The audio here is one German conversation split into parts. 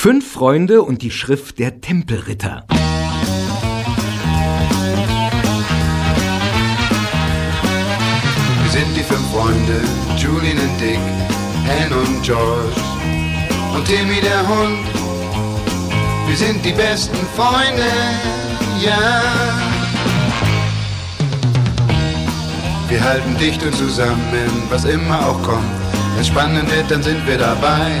Fünf Freunde und die Schrift der Tempelritter. Wir sind die fünf Freunde, Julian und Dick, Anne und George und Timmy der Hund. Wir sind die besten Freunde, ja. Wir halten dicht und zusammen, was immer auch kommt. Wenn es spannend wird, dann sind wir dabei.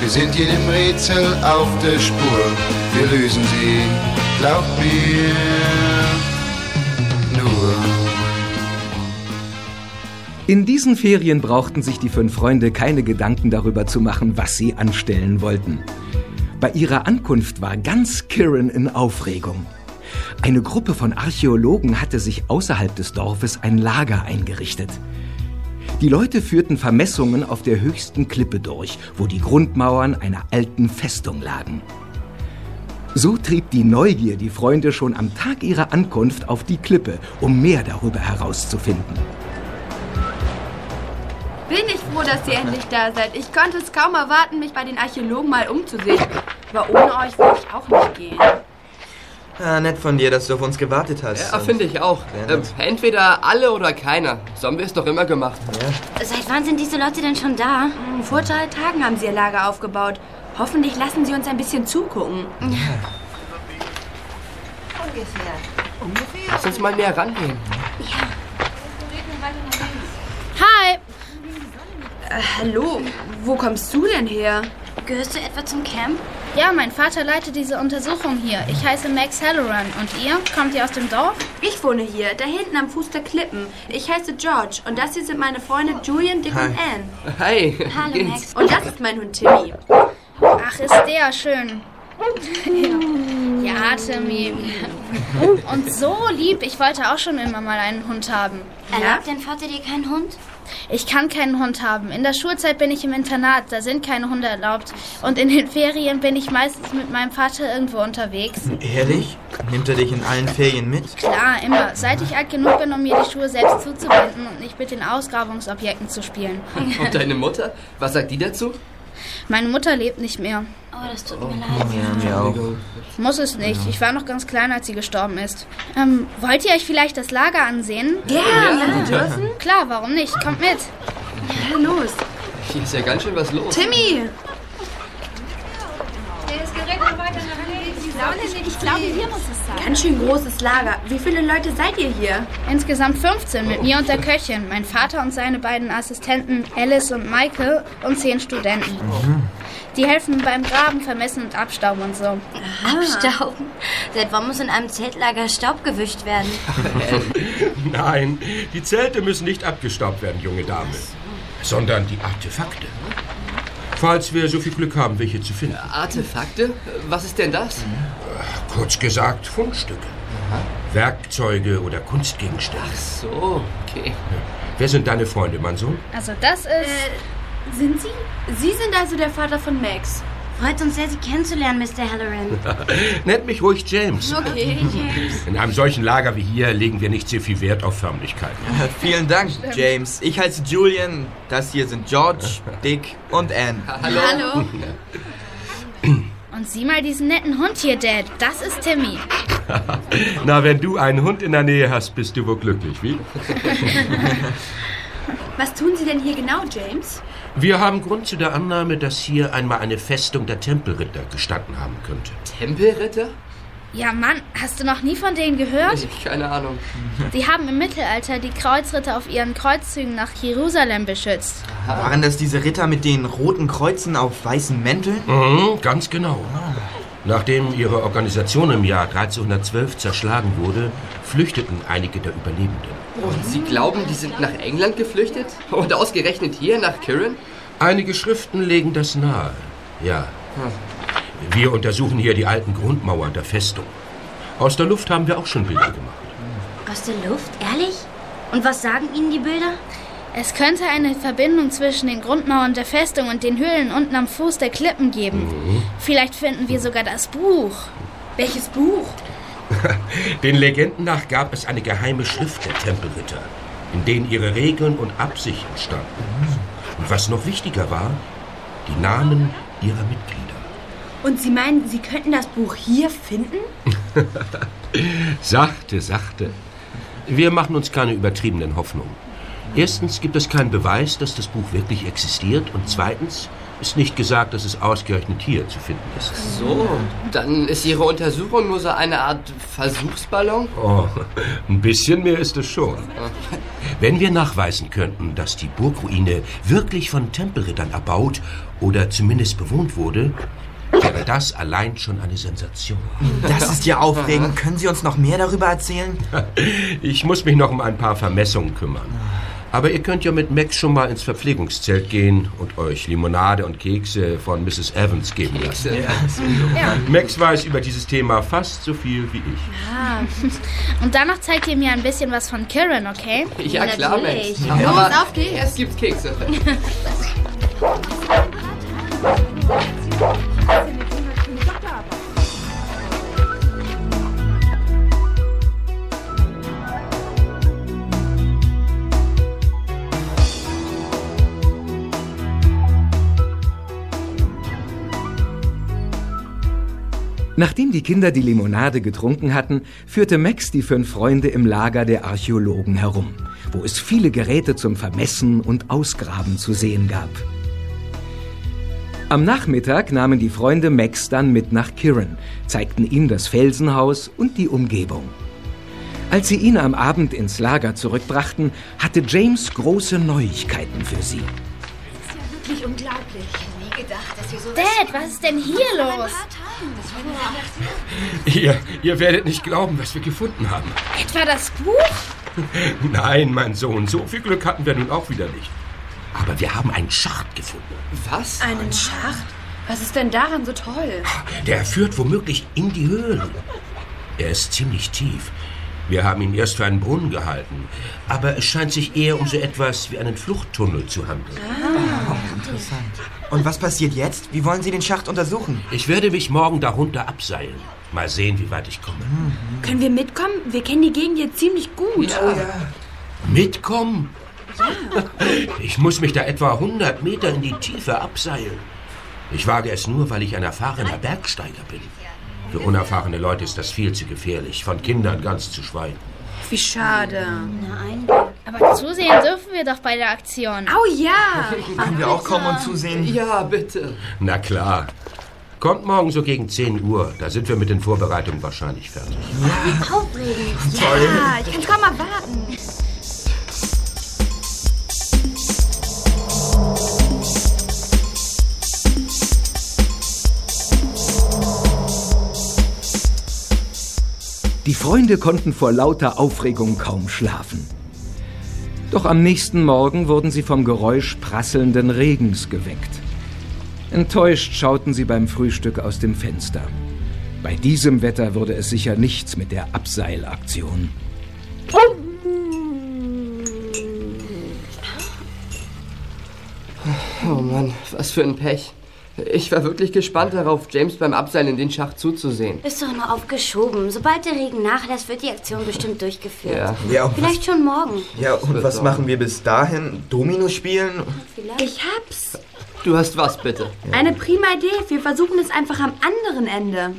Wir sind jedem Rätsel auf der Spur, wir lösen sie, glaub mir, nur. In diesen Ferien brauchten sich die fünf Freunde keine Gedanken darüber zu machen, was sie anstellen wollten. Bei ihrer Ankunft war ganz Kirin in Aufregung. Eine Gruppe von Archäologen hatte sich außerhalb des Dorfes ein Lager eingerichtet. Die Leute führten Vermessungen auf der höchsten Klippe durch, wo die Grundmauern einer alten Festung lagen. So trieb die Neugier die Freunde schon am Tag ihrer Ankunft auf die Klippe, um mehr darüber herauszufinden. Bin ich froh, dass ihr endlich da seid. Ich konnte es kaum erwarten, mich bei den Archäologen mal umzusehen. Aber ohne euch würde ich auch nicht gehen. Ja, nett von dir, dass du auf uns gewartet hast. Ja, finde ich auch. Ähm, entweder alle oder keiner. So haben wir es doch immer gemacht. Seit wann sind diese Leute denn schon da? Hm, Vor drei Tagen haben sie ihr Lager aufgebaut. Hoffentlich lassen sie uns ein bisschen zugucken. Lass uns mal näher rangehen. Hi! Äh, hallo, wo kommst du denn her? Gehörst du etwa zum Camp? Ja, mein Vater leitet diese Untersuchung hier. Ich heiße Max Halloran. Und ihr? Kommt ihr aus dem Dorf? Ich wohne hier, da hinten am Fuß der Klippen. Ich heiße George und das hier sind meine Freunde Julian, Dick und Anne. Hi. Hallo, Geht's? Max. Und das ist mein Hund Timmy. Ach, ist der schön. ja, Timmy. Und so lieb. Ich wollte auch schon immer mal einen Hund haben. Erlaubt dein Vater dir keinen Hund? Ich kann keinen Hund haben. In der Schulzeit bin ich im Internat, da sind keine Hunde erlaubt. Und in den Ferien bin ich meistens mit meinem Vater irgendwo unterwegs. Ehrlich? Nimmt er dich in allen Ferien mit? Klar, immer. Seit ich alt genug bin, um mir die Schuhe selbst zuzubinden und nicht mit den Ausgrabungsobjekten zu spielen. Und deine Mutter? Was sagt die dazu? Meine Mutter lebt nicht mehr. Oh, das tut mir leid. Ja, mir auch. Muss es nicht. Ich war noch ganz klein, als sie gestorben ist. Ähm, wollt ihr euch vielleicht das Lager ansehen? Gerne. dürfen? Klar, warum nicht? Kommt mit. Ja, los. Hier ist ja ganz schön was los. Timmy! Ich glaube, hier muss es sein. Ganz schön großes Lager. Wie viele Leute seid ihr hier? Insgesamt 15 mit mir und der Köchin, mein Vater und seine beiden Assistenten Alice und Michael und 10 Studenten. Die helfen beim Graben, Vermessen und Abstauben und so. Abstauben? Seit wann muss in einem Zeltlager Staub gewischt werden? Nein, die Zelte müssen nicht abgestaubt werden, junge Dame, sondern die Artefakte. Falls wir so viel Glück haben, welche zu finden. Artefakte? Was ist denn das? Kurz gesagt, Fundstücke. Werkzeuge oder Kunstgegenstände. So, okay. Wer sind deine Freunde, mein Sohn? Also das ist... Äh, sind Sie? Sie sind also der Vater von Max. Freut uns sehr, Sie kennenzulernen, Mr. Halloran. Nennt mich ruhig James. Okay. In einem solchen Lager wie hier legen wir nicht sehr viel Wert auf Förmlichkeiten. Vielen Dank, James. Ich heiße Julian. Das hier sind George, Dick und Anne. Hallo. Hallo. Und sieh mal diesen netten Hund hier, Dad. Das ist Timmy. Na, wenn du einen Hund in der Nähe hast, bist du wohl glücklich, wie? Was tun Sie denn hier genau, James? Wir haben Grund zu der Annahme, dass hier einmal eine Festung der Tempelritter gestanden haben könnte. Tempelritter? Ja, Mann, hast du noch nie von denen gehört? Ich, keine Ahnung. Sie haben im Mittelalter die Kreuzritter auf ihren Kreuzzügen nach Jerusalem beschützt. Waren das diese Ritter mit den roten Kreuzen auf weißen Mänteln? Mhm, ganz genau. Nachdem ihre Organisation im Jahr 1312 zerschlagen wurde, flüchteten einige der Überlebenden. Und Sie glauben, die sind nach England geflüchtet? Und ausgerechnet hier, nach Kirin? Einige Schriften legen das nahe. Ja. Wir untersuchen hier die alten Grundmauern der Festung. Aus der Luft haben wir auch schon Bilder gemacht. Aus der Luft? Ehrlich? Und was sagen Ihnen die Bilder? Es könnte eine Verbindung zwischen den Grundmauern der Festung und den Höhlen unten am Fuß der Klippen geben. Vielleicht finden wir sogar das Buch. Welches Buch? Den Legenden nach gab es eine geheime Schrift der Tempelritter, in denen ihre Regeln und Absichten standen. Und was noch wichtiger war, die Namen ihrer Mitglieder. Und Sie meinen, Sie könnten das Buch hier finden? Sachte, sachte. Wir machen uns keine übertriebenen Hoffnungen. Erstens gibt es keinen Beweis, dass das Buch wirklich existiert. Und zweitens ist nicht gesagt, dass es ausgerechnet hier zu finden ist. So, dann ist Ihre Untersuchung nur so eine Art Versuchsballon? Oh, ein bisschen mehr ist es schon. Wenn wir nachweisen könnten, dass die Burgruine wirklich von Tempelrittern erbaut oder zumindest bewohnt wurde, wäre das allein schon eine Sensation. Das ist ja aufregend. Können Sie uns noch mehr darüber erzählen? Ich muss mich noch um ein paar Vermessungen kümmern. Aber ihr könnt ja mit Max schon mal ins Verpflegungszelt gehen und euch Limonade und Kekse von Mrs. Evans geben lassen. Max weiß über dieses Thema fast so viel wie ich. Und danach zeigt ihr mir ein bisschen was von Karen, okay? Ja, klar. Mensch. Los, auf geht's. es gibt Kekse. Nachdem die Kinder die Limonade getrunken hatten, führte Max die fünf Freunde im Lager der Archäologen herum, wo es viele Geräte zum Vermessen und Ausgraben zu sehen gab. Am Nachmittag nahmen die Freunde Max dann mit nach Kirin, zeigten ihm das Felsenhaus und die Umgebung. Als sie ihn am Abend ins Lager zurückbrachten, hatte James große Neuigkeiten für sie. Wirklich unglaublich. Nie gedacht, dass wir so Dad, was ist denn hier los? Ihr, ihr werdet nicht glauben, was wir gefunden haben. Etwa das Buch? Nein, mein Sohn, so viel Glück hatten wir nun auch wieder nicht. Aber wir haben einen Schacht gefunden. Was? Einen Schacht? Was ist denn daran so toll? Der führt womöglich in die Höhlen. Er ist ziemlich tief. Wir haben ihn erst für einen Brunnen gehalten. Aber es scheint sich eher um so etwas wie einen Fluchttunnel zu handeln. Und was passiert jetzt? Wie wollen Sie den Schacht untersuchen? Ich werde mich morgen darunter abseilen. Mal sehen, wie weit ich komme. Können wir mitkommen? Wir kennen die Gegend hier ziemlich gut. Mitkommen? Ich muss mich da etwa 100 Meter in die Tiefe abseilen. Ich wage es nur, weil ich ein erfahrener Bergsteiger bin. Für unerfahrene Leute ist das viel zu gefährlich, von Kindern ganz zu schweigen. Wie schade. Nein. Aber zusehen dürfen wir doch bei der Aktion. Oh ja. Können wir auch kommen und zusehen? Ja, bitte. Na klar. Kommt morgen so gegen 10 Uhr. Da sind wir mit den Vorbereitungen wahrscheinlich fertig. Aufregend. Ja, ich kann kaum erwarten. Die Freunde konnten vor lauter Aufregung kaum schlafen. Doch am nächsten Morgen wurden sie vom Geräusch prasselnden Regens geweckt. Enttäuscht schauten sie beim Frühstück aus dem Fenster. Bei diesem Wetter würde es sicher nichts mit der Abseilaktion. Oh Mann, was für ein Pech. Ich war wirklich gespannt darauf, James beim Abseilen in den Schacht zuzusehen. Ist doch nur aufgeschoben. Sobald der Regen nachlässt, wird die Aktion bestimmt durchgeführt. Ja. Ja, und Vielleicht schon morgen. Ja, und was machen wir bis dahin? Domino spielen? Vielleicht. Ich hab's. Du hast was, bitte? Eine prima Idee. Wir versuchen es einfach am anderen Ende.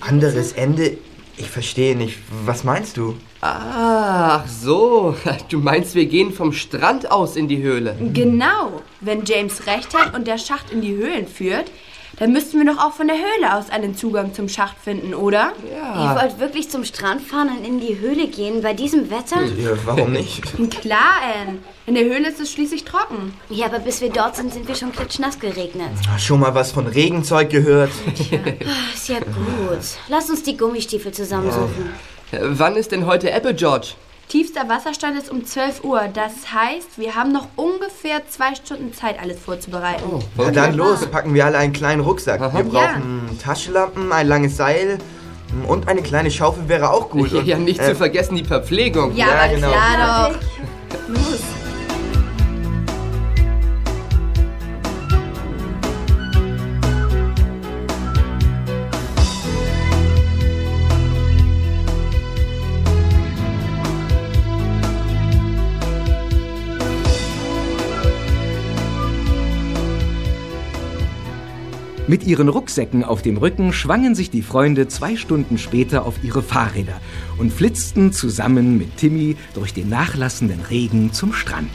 Anderes Ende? Ich verstehe nicht. Was meinst du? Ach so. Du meinst, wir gehen vom Strand aus in die Höhle. Genau. Wenn James recht hat und der Schacht in die Höhlen führt, dann müssten wir doch auch von der Höhle aus einen Zugang zum Schacht finden, oder? Ihr wollt wirklich zum Strand fahren und in die Höhle gehen bei diesem Wetter? Ja, warum nicht? Klar, Anne. In der Höhle ist es schließlich trocken. Ja, aber bis wir dort sind, sind wir schon klitschnass geregnet. Schon mal was von Regenzeug gehört? Ah, Ist ja gut. Lass uns die Gummistiefel zusammensuchen. Äh, Wann ist denn heute Apple George? Tiefster Wasserstand ist um 12 Uhr. Das heißt, wir haben noch ungefähr zwei Stunden Zeit, alles vorzubereiten. Na dann los, packen wir alle einen kleinen Rucksack. Wir brauchen Taschenlampen, ein langes Seil, Und eine kleine Schaufel wäre auch gut. Ja, Und, ja nicht äh, zu vergessen die Verpflegung. Ja, Ja, aber genau. klar doch. Los. Mit ihren Rucksäcken auf dem Rücken schwangen sich die Freunde zwei Stunden später auf ihre Fahrräder und flitzten zusammen mit Timmy durch den nachlassenden Regen zum Strand.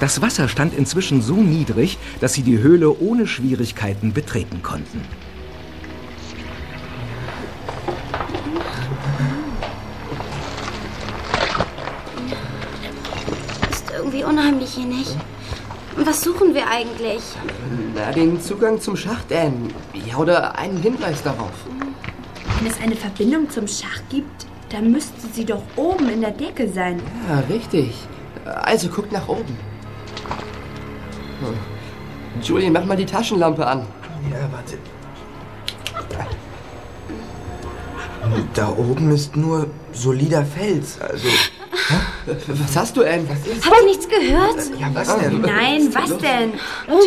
Das Wasser stand inzwischen so niedrig, dass sie die Höhle ohne Schwierigkeiten betreten konnten. Ist irgendwie unheimlich hier nicht. Was suchen wir eigentlich? Na, den Zugang zum Schacht, Anne. Ja, oder einen Hinweis darauf. Wenn es eine Verbindung zum Schacht gibt, dann müsste sie doch oben in der Decke sein. Ja, richtig. Also guckt nach oben. Hm. Julian, mach mal die Taschenlampe an. Ja, warte. Da oben ist nur solider Fels. Also, Was hast du, Anne? Was ist? Habt ihr nichts gehört? ja, was denn? Nein, was denn?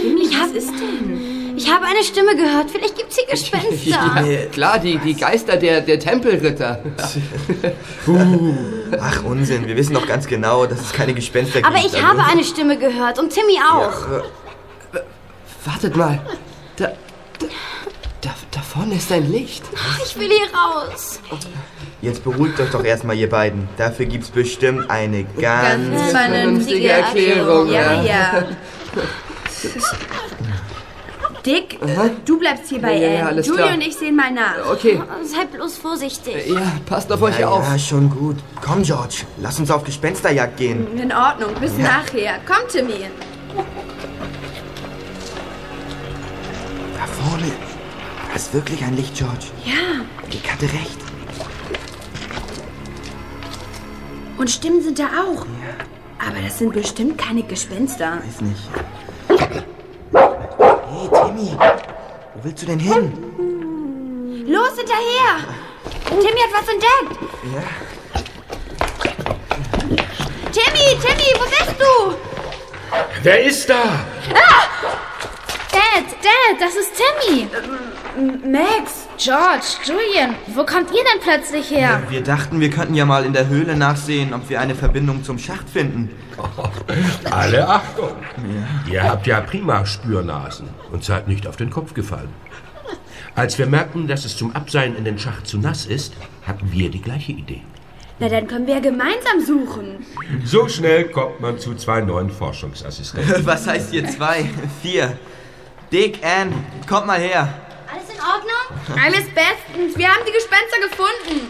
Timmy, was ist denn? Ich habe eine Stimme gehört. Vielleicht gibt's hier Gespenster. Ja, klar, die, die Geister der, der Tempelritter. Ach, Unsinn. Wir wissen doch ganz genau, dass es keine Gespenster gibt. Aber ich Also- habe eine Stimme gehört und Timmy auch. Wartet mal. Da, da, da, da vorne ist ein Licht. Ich will hier raus. Jetzt beruhigt euch doch erstmal, ihr beiden. Dafür gibt's bestimmt eine ganz... Ganz vernünftige Erklärung, Ja, ja. ja. Dick, du bleibst hier bei Ja, ja, ja, Anne. alles Julie klar. und ich sehen mal nach. Okay. Seid bloß vorsichtig. Ja, passt auf euch Ja, auf. ja, schon gut. Komm, George. Lass uns auf Gespensterjagd gehen. In Ordnung, bis nachher. Komm, Timmy. Da vorne. Da ist wirklich ein Licht, George. Ja, Ich hatte recht. Und Stimmen sind da auch. Aber das sind bestimmt keine Gespenster. Weiß nicht. Hey, Timmy. Wo willst du denn hin? Los, hinterher! Timmy hat was entdeckt. Timmy, Timmy, wo bist du? Wer ist da? Dad, Dad, das ist Timmy. Max. George, Julian, wo kommt ihr denn plötzlich her? Wir dachten, wir könnten ja mal in der Höhle nachsehen, ob wir eine Verbindung zum Schacht finden. Alle Achtung! Ihr habt ja prima Spürnasen und seid nicht auf den Kopf gefallen. Als wir merkten, dass es zum Abseilen in den Schacht zu nass ist, hatten wir die gleiche Idee. Na, dann können wir ja gemeinsam suchen. So schnell kommt man zu zwei neuen Forschungsassistenten. Was heißt hier zwei? Vier. Dick, Ann, kommt mal her. In Ordnung? Alles bestens. Wir haben die Gespenster gefunden.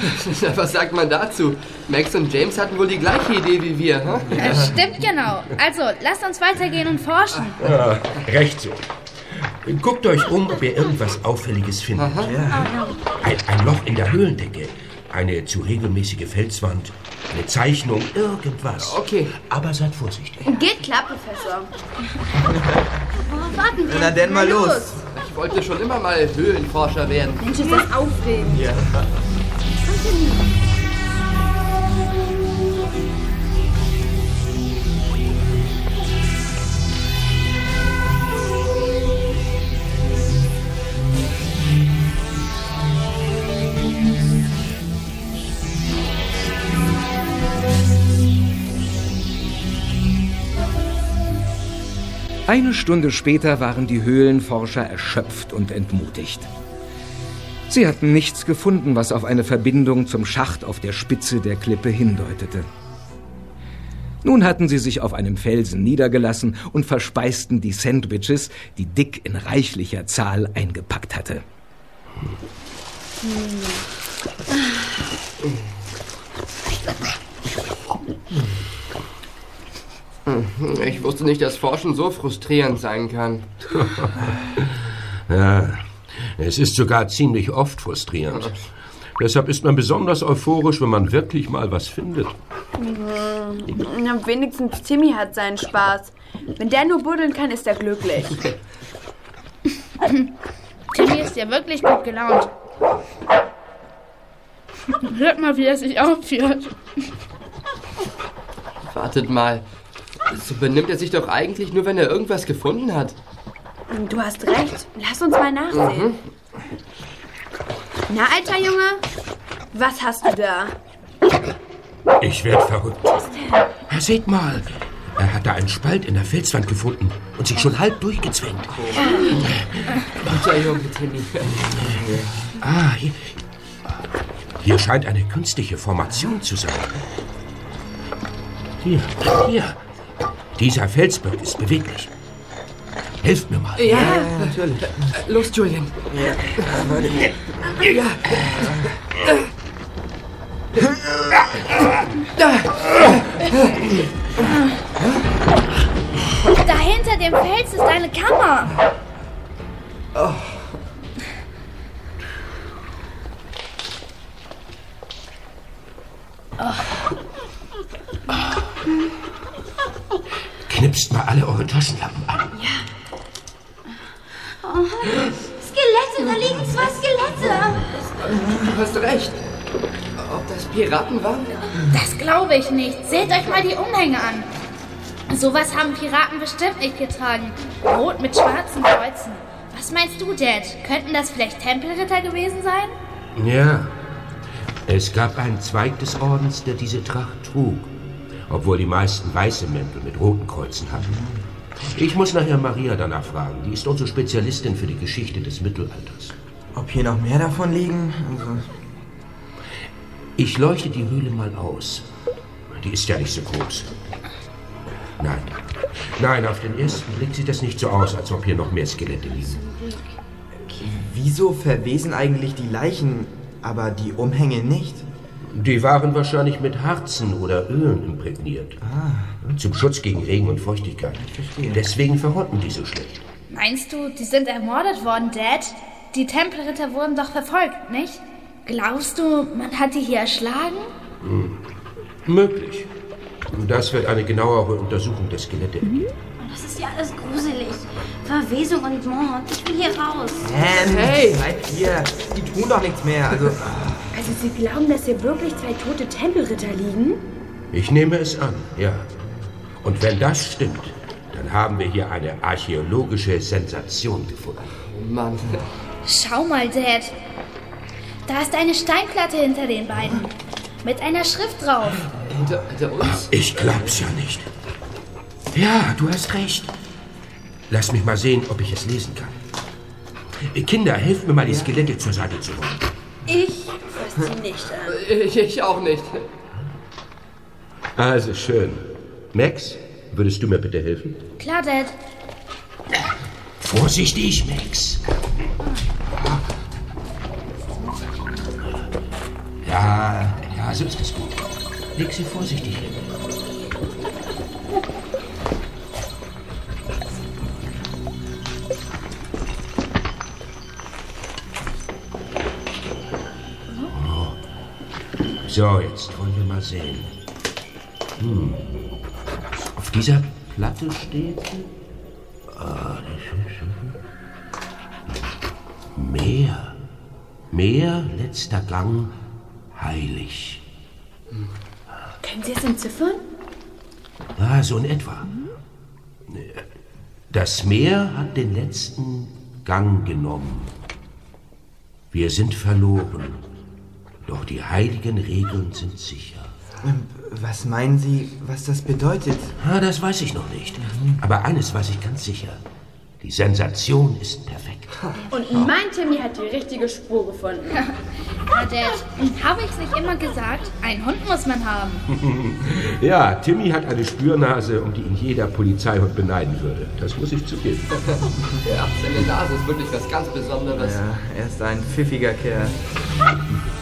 Was sagt man dazu? Max und James hatten wohl die gleiche Idee wie wir. Hm? Äh, stimmt genau. Also, lasst uns weitergehen und forschen. Ja, recht so. Guckt euch um, ob ihr irgendwas Auffälliges findet. Ein, ein Loch in der Höhlendecke, eine zu regelmäßige Felswand, eine Zeichnung, irgendwas. Okay. Aber seid vorsichtig. Geht klar, Professor. Warten wir? Na denn mal los. Ich wollte schon immer mal Höhlenforscher werden. Mensch, ist das aufregend. Eine Stunde später waren die Höhlenforscher erschöpft und entmutigt. Sie hatten nichts gefunden, was auf eine Verbindung zum Schacht auf der Spitze der Klippe hindeutete. Nun hatten sie sich auf einem Felsen niedergelassen und verspeisten die Sandwiches, die Dick in reichlicher Zahl eingepackt hatte. Ich wusste nicht, dass Forschen so frustrierend sein kann. Ja, es ist sogar ziemlich oft frustrierend. Deshalb ist man besonders euphorisch, wenn man wirklich mal was findet. Wenigstens Timmy hat seinen Spaß. Wenn der nur buddeln kann, ist er glücklich. Timmy ist ja wirklich gut gelaunt. Hört mal, wie er sich aufführt. Wartet mal. So benimmt er sich doch eigentlich nur, wenn er irgendwas gefunden hat. Du hast recht. Lass uns mal nachsehen. Na, alter Junge, was hast du da? Ich werd verrückt. Seht mal, er hat da einen Spalt in der Felswand gefunden und sich schon halb durchgezwängt. Guter Junge, Timmy. Ah, hier, hier scheint eine künstliche Formation zu sein. Hier, hier. Dieser Felsblock ist beweglich. Helft mir mal. Ja, natürlich. Los, Julian. Da hinter dem Fels ist eine Kammer. Knipst Piraten waren? Das glaube ich nicht. Seht euch mal die Umhänge an. Sowas haben Piraten bestimmt nicht getragen. Rot mit schwarzen Kreuzen. Was meinst du, Dad? Könnten das vielleicht Tempelritter gewesen sein? Ja. Es gab einen Zweig des Ordens, der diese Tracht trug. Obwohl die meisten weiße Mäntel mit roten Kreuzen hatten. Ich muss nachher Maria danach fragen. Die ist unsere Spezialistin für die Geschichte des Mittelalters. Ob hier noch mehr davon liegen? Also, Ich leuchte die Höhle mal aus. Die ist ja nicht so groß. Nein. Nein, auf den ersten Blick sieht das nicht so aus, als ob hier noch mehr Skelette liegen. wieso verwesen eigentlich die Leichen, aber die Umhänge nicht? Die waren wahrscheinlich mit Harzen oder Ölen imprägniert. Zum Schutz gegen Regen und Feuchtigkeit. verstehe. Deswegen verrotten die so schlecht. Meinst du, die sind ermordet worden, Dad? Die Tempelritter wurden doch verfolgt, nicht? Glaubst du, man hat die hier erschlagen? Möglich. Das wird eine genauere Untersuchung der Skelette ergeben. Das ist ja alles gruselig. Verwesung und Mord. Ich will hier raus. Ähm, Hey! Bleib hier. Die tun doch nichts mehr. Also, Also Sie glauben, dass hier wirklich zwei tote Tempelritter liegen? Ich nehme es an, ja. Und wenn das stimmt, dann haben wir hier eine archäologische Sensation gefunden. Oh Mann. Schau mal, Dad. Da ist eine Steinplatte hinter den beiden. Mit einer Schrift drauf. Hinter, hinter uns? Ich glaub's ja nicht. Ja, du hast recht. Lass mich mal sehen, ob ich es lesen kann. Äh, Kinder, helft mir mal, die Skelette zur Seite zu räumen. Ich fass sie nicht an. Ich, ich auch nicht. Also schön. Max, würdest du mir bitte helfen? Klar, Dad. Vorsichtig, Max. Ja, ja, so ist es gut. Leg sie vorsichtig hin. So, jetzt wollen wir mal sehen. Hm. Auf dieser Platte steht Ah, Meer. Meer, letzter Gang, heilig. Können Sie es entziffern? Ah, so in etwa. Das Meer hat den letzten Gang genommen. Wir sind verloren. Doch die heiligen Regeln sind sicher. ähm, was meinen Sie, was das bedeutet? Ah, das weiß ich noch nicht. Aber eines weiß ich ganz sicher. Die Sensation ist perfekt. Und mein Timmy hat die richtige Spur gefunden. Ja, Dad. Habe ich nicht immer gesagt? Ein Hund muss man haben. Ja, Timmy hat eine Spürnase, um die ihn jeder Polizeihund beneiden würde. Das muss ich zugeben. Ja, seine Nase ist wirklich was ganz Besonderes. Ja, er ist ein pfiffiger Kerl.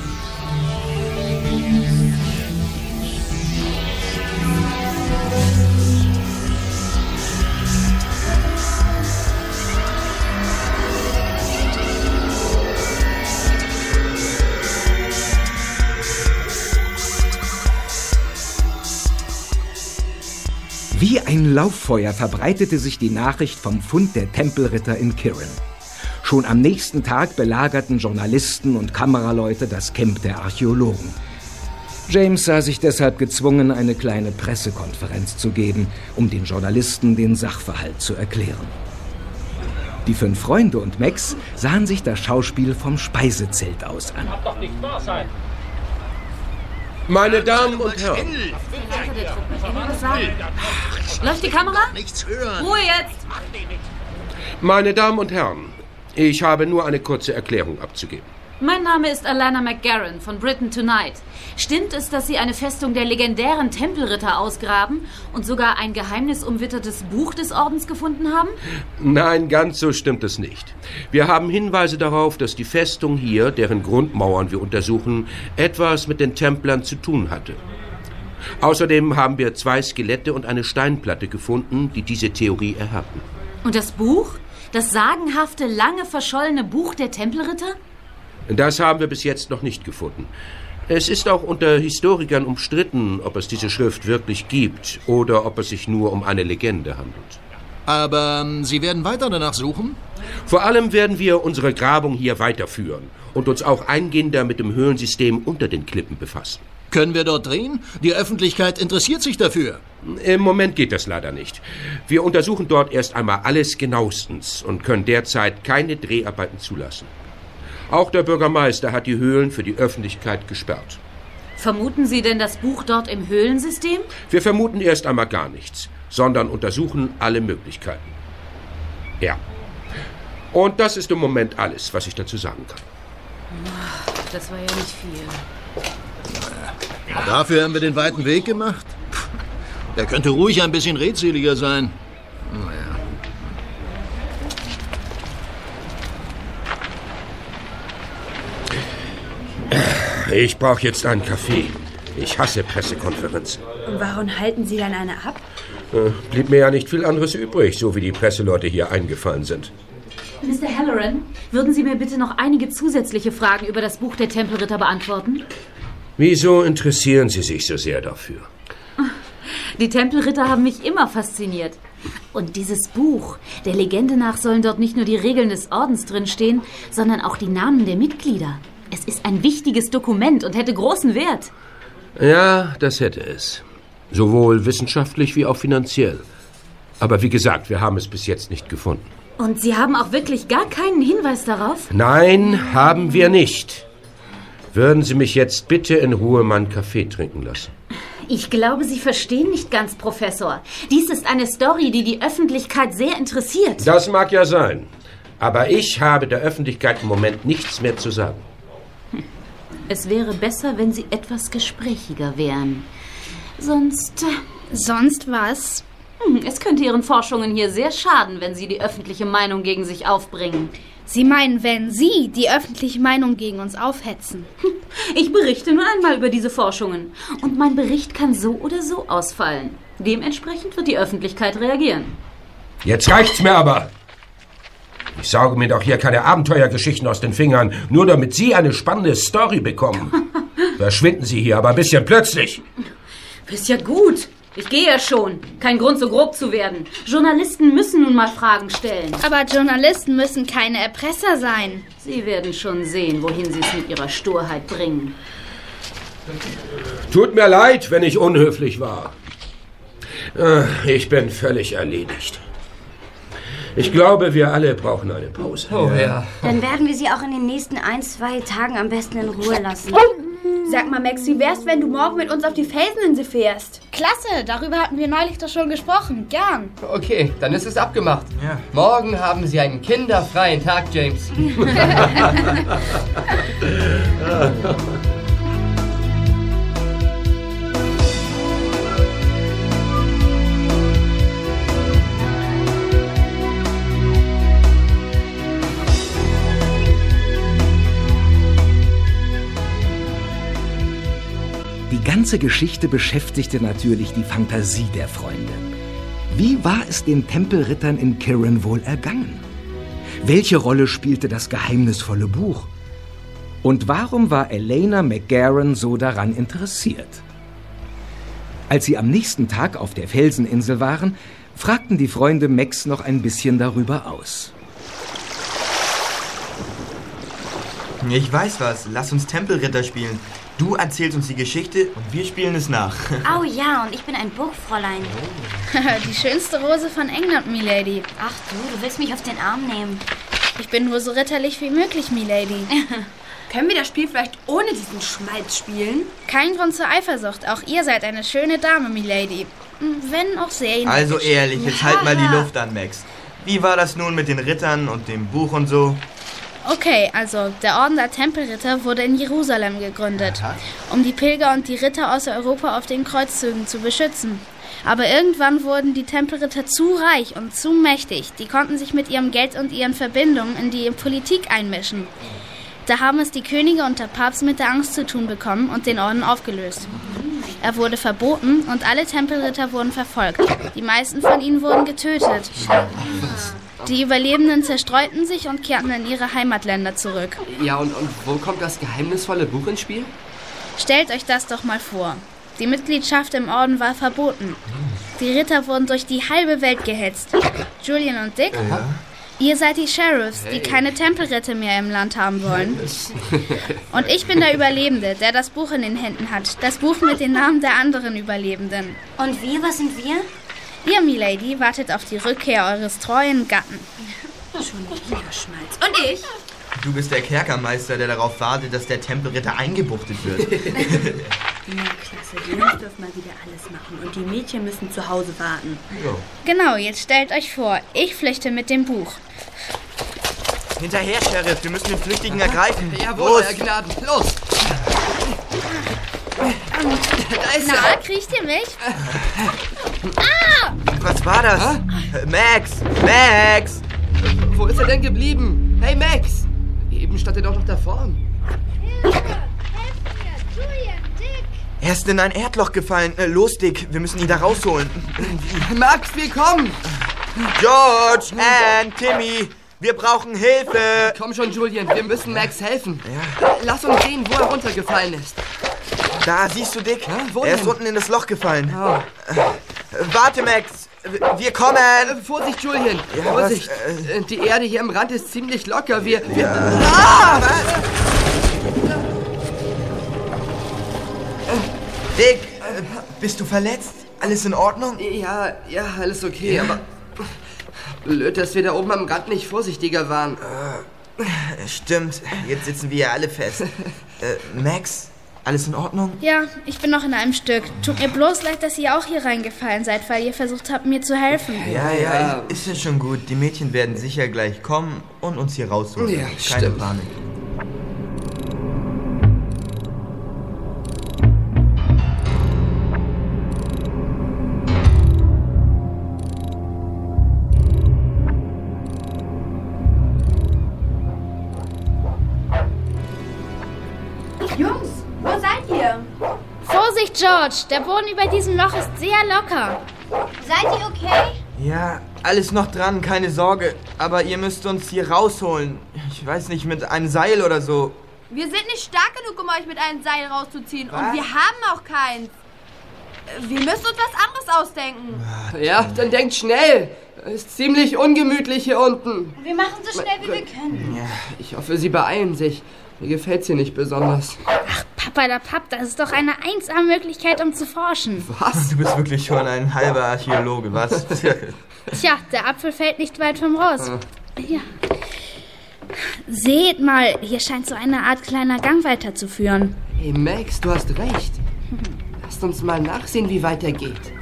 Wie ein Lauffeuer verbreitete sich die Nachricht vom Fund der Tempelritter in Kirin. Schon am nächsten Tag belagerten Journalisten und Kameraleute das Camp der Archäologen. James sah sich deshalb gezwungen, eine kleine Pressekonferenz zu geben, um den Journalisten den Sachverhalt zu erklären. Die fünf Freunde und Max sahen sich das Schauspiel vom Speisezelt aus an. Kann doch nicht wahr sein. Meine Damen und Herren, Läuft die Kamera? Nichts hören. Ruhe jetzt! meine Damen und Herren, ich habe nur eine kurze Erklärung abzugeben. Mein Name ist Alana McGarren von Britain Tonight. Stimmt es, dass Sie eine Festung der legendären Tempelritter ausgraben und sogar ein geheimnisumwittertes Buch des Ordens gefunden haben? Nein, ganz so stimmt es nicht. Wir haben Hinweise darauf, dass die Festung hier, deren Grundmauern wir untersuchen, etwas mit den Templern zu tun hatte. Außerdem haben wir zwei Skelette und eine Steinplatte gefunden, die diese Theorie erhärten. Und das Buch? Das sagenhafte, lange verschollene Buch der Tempelritter? Das haben wir bis jetzt noch nicht gefunden. Es ist auch unter Historikern umstritten, ob es diese Schrift wirklich gibt oder ob es sich nur um eine Legende handelt. Aber ähm, Sie werden weiter danach suchen? Vor allem werden wir unsere Grabung hier weiterführen und uns auch eingehender mit dem Höhlensystem unter den Klippen befassen. Können wir dort drehen? Die Öffentlichkeit interessiert sich dafür. Im Moment geht das leider nicht. Wir untersuchen dort erst einmal alles genauestens und können derzeit keine Dreharbeiten zulassen. Auch der Bürgermeister hat die Höhlen für die Öffentlichkeit gesperrt. Vermuten Sie denn das Buch dort im Höhlensystem? Wir vermuten erst einmal gar nichts, sondern untersuchen alle Möglichkeiten. Ja. Und das ist im Moment alles, was ich dazu sagen kann. Das war ja nicht viel. Dafür haben wir den weiten Weg gemacht. Er könnte ruhig ein bisschen redseliger sein. Naja. Ich brauche jetzt einen Kaffee. Ich hasse Pressekonferenzen. Und warum halten Sie dann eine ab? Äh, blieb mir ja nicht viel anderes übrig, so wie die Presseleute hier eingefallen sind. Mr. Halloran, würden Sie mir bitte noch einige zusätzliche Fragen über das Buch der Tempelritter beantworten? Wieso interessieren Sie sich so sehr dafür? Die Tempelritter haben mich immer fasziniert. Und dieses Buch, der Legende nach sollen dort nicht nur die Regeln des Ordens drinstehen, sondern auch die Namen der Mitglieder. Es ist ein wichtiges Dokument und hätte großen Wert. Ja, das hätte es. Sowohl wissenschaftlich wie auch finanziell. Aber wie gesagt, wir haben es bis jetzt nicht gefunden. Und Sie haben auch wirklich gar keinen Hinweis darauf? Nein, haben wir nicht. Würden Sie mich jetzt bitte in Ruhe meinen Kaffee trinken lassen? Ich glaube, Sie verstehen nicht ganz, Professor. Dies ist eine Story, die die Öffentlichkeit sehr interessiert. Das mag ja sein. Aber ich habe der Öffentlichkeit im Moment nichts mehr zu sagen. Es wäre besser, wenn Sie etwas gesprächiger wären. Sonst. Sonst was? Hm, Es könnte Ihren Forschungen hier sehr schaden, wenn Sie die öffentliche Meinung gegen sich aufbringen. Sie meinen, wenn Sie die öffentliche Meinung gegen uns aufhetzen. Ich berichte nur einmal über diese Forschungen. Und mein Bericht kann so oder so ausfallen. Dementsprechend wird die Öffentlichkeit reagieren. Jetzt reicht's mir aber. Ich sauge mir doch hier keine Abenteuergeschichten aus den Fingern, nur damit Sie eine spannende Story bekommen. Verschwinden Sie hier aber ein bisschen plötzlich. Ist ja gut. Ich gehe ja schon. Kein Grund, so grob zu werden. Journalisten müssen nun mal Fragen stellen. Aber Journalisten müssen keine Erpresser sein. Sie werden schon sehen, wohin Sie es mit Ihrer Sturheit bringen. Tut mir leid, wenn ich unhöflich war. Äh, Ich bin völlig erledigt. Ich glaube, wir alle brauchen eine Pause. Oh ja. Dann werden wir sie auch in den nächsten ein, zwei Tagen am besten in Ruhe lassen. Sag mal, Max, wie wär's, wenn du morgen mit uns auf die Felseninsel fährst? Klasse, darüber hatten wir neulich doch schon gesprochen. Gern. Okay, dann ist es abgemacht. Morgen haben Sie einen kinderfreien Tag, James. ganze Geschichte beschäftigte natürlich die Fantasie der Freunde. Wie war es den Tempelrittern in Kirin wohl ergangen? Welche Rolle spielte das geheimnisvolle Buch? Und warum war Elena McGarren so daran interessiert? Als sie am nächsten Tag auf der Felseninsel waren, fragten die Freunde Max noch ein bisschen darüber aus. Ich weiß was. Lass uns Tempelritter spielen. Du erzählst uns die Geschichte und wir spielen es nach. Oh ja, und ich bin ein Burgfräulein. die schönste Rose von England, Milady. Ach du, du willst mich auf den Arm nehmen. Ich bin nur so ritterlich wie möglich, Milady. Können wir das Spiel vielleicht ohne diesen Schmalz spielen? Kein Grund zur Eifersucht. Auch ihr seid eine schöne Dame, Milady. Wenn auch sehr ähnlich. Also ehrlich, jetzt halt mal die Luft an, Max. Wie war das nun mit den Rittern und dem Buch und so? Okay, also der Orden der Tempelritter wurde in Jerusalem gegründet, Aha. um die Pilger und die Ritter aus Europa auf den Kreuzzügen zu beschützen. Aber irgendwann wurden die Tempelritter zu reich und zu mächtig. Die konnten sich mit ihrem Geld und ihren Verbindungen in die Politik einmischen. Da haben es die Könige und der Papst mit der Angst zu tun bekommen und den Orden aufgelöst. Er wurde verboten und alle Tempelritter wurden verfolgt. Die meisten von ihnen wurden getötet. Die Überlebenden zerstreuten sich und kehrten in ihre Heimatländer zurück. Ja, und, und wo kommt das geheimnisvolle Buch ins Spiel? Stellt euch das doch mal vor. Die Mitgliedschaft im Orden war verboten. Die Ritter wurden durch die halbe Welt gehetzt. Julian und Dick, ja. Ihr seid die Sheriffs, die keine Tempelritter mehr im Land haben wollen. Und ich bin der Überlebende, der das Buch in den Händen hat. Das Buch mit den Namen der anderen Überlebenden. Und wir, was sind wir? Ihr, Milady, wartet auf die Rückkehr eures treuen Gatten. Schon wieder Schmalz. Und ich? Du bist der Kerkermeister, der darauf wartet, dass der Tempelritter eingebuchtet wird. Na klasse, die Jungs dürfen mal wieder alles machen und die Mädchen müssen zu Hause warten. Ja. Genau, jetzt stellt euch vor, ich flüchte mit dem Buch. Hinterher, Sheriff, wir müssen den Flüchtigen ergreifen. Jawohl, Los. Euer Gnaden, los! Da ist Na, er. kriegt ihr mich? Ah! Was war das? Ha? Max! Max! Wo ist er denn geblieben? Hey, Max! Eben stand er doch noch da vorn. Hilfe! Helft mir! Julian, Dick! Er ist in ein Erdloch gefallen. Äh, los, Dick, wir müssen ihn da rausholen. Max, wir kommen! George, Anne, Timmy, wir brauchen Hilfe! Komm schon, Julian, wir müssen Max helfen. Ja. Lass uns sehen, wo er runtergefallen ist. Da, siehst du, Dick? Ja, er denn? ist unten in das Loch gefallen. Oh. Äh, warte, Max. Wir kommen! Äh, Vorsicht, Julian! Ja, Vorsicht! Was, äh, Die Erde hier am Rand ist ziemlich locker. Wir. wir ja. ah! Was? Dick, äh, bist du verletzt? Alles in Ordnung? Ja, ja, alles okay, aber. Blöd, dass wir da oben am Rand nicht vorsichtiger waren. Äh, stimmt, jetzt sitzen wir ja alle fest. Äh, Max, alles in Ordnung? Ja, ich bin noch in einem Stück. Tut mir bloß leid, dass ihr auch hier reingefallen seid, weil ihr versucht habt, mir zu helfen. Ja, ja, ja. ist ja schon gut. Die Mädchen werden sicher gleich kommen und uns hier rausholen. Ja, Keine stimmt. Panik. George, der Boden über diesem Loch ist sehr locker. Seid ihr okay? Ja, alles noch dran, keine Sorge. Aber ihr müsst uns hier rausholen. Ich weiß nicht, mit einem Seil oder so. Wir sind nicht stark genug, um euch mit einem Seil rauszuziehen. Was? Und wir haben auch keins. Wir müssen uns was anderes ausdenken. Ja, dann denkt schnell. Es ist ziemlich ungemütlich hier unten. Wir machen so schnell, wie wir können. Ja, ich hoffe, Sie beeilen sich. Mir gefällt's hier nicht besonders. Ach, Papa, der Papp, das ist doch eine einsame Möglichkeit, um zu forschen. Was? Du bist wirklich schon ein halber Archäologe, was? Tja, der Apfel fällt nicht weit vom Ross. Ah. Ja. Seht mal, hier scheint so eine Art kleiner Gang weiterzuführen. Hey Max, du hast recht. Lasst uns mal nachsehen, wie weiter geht.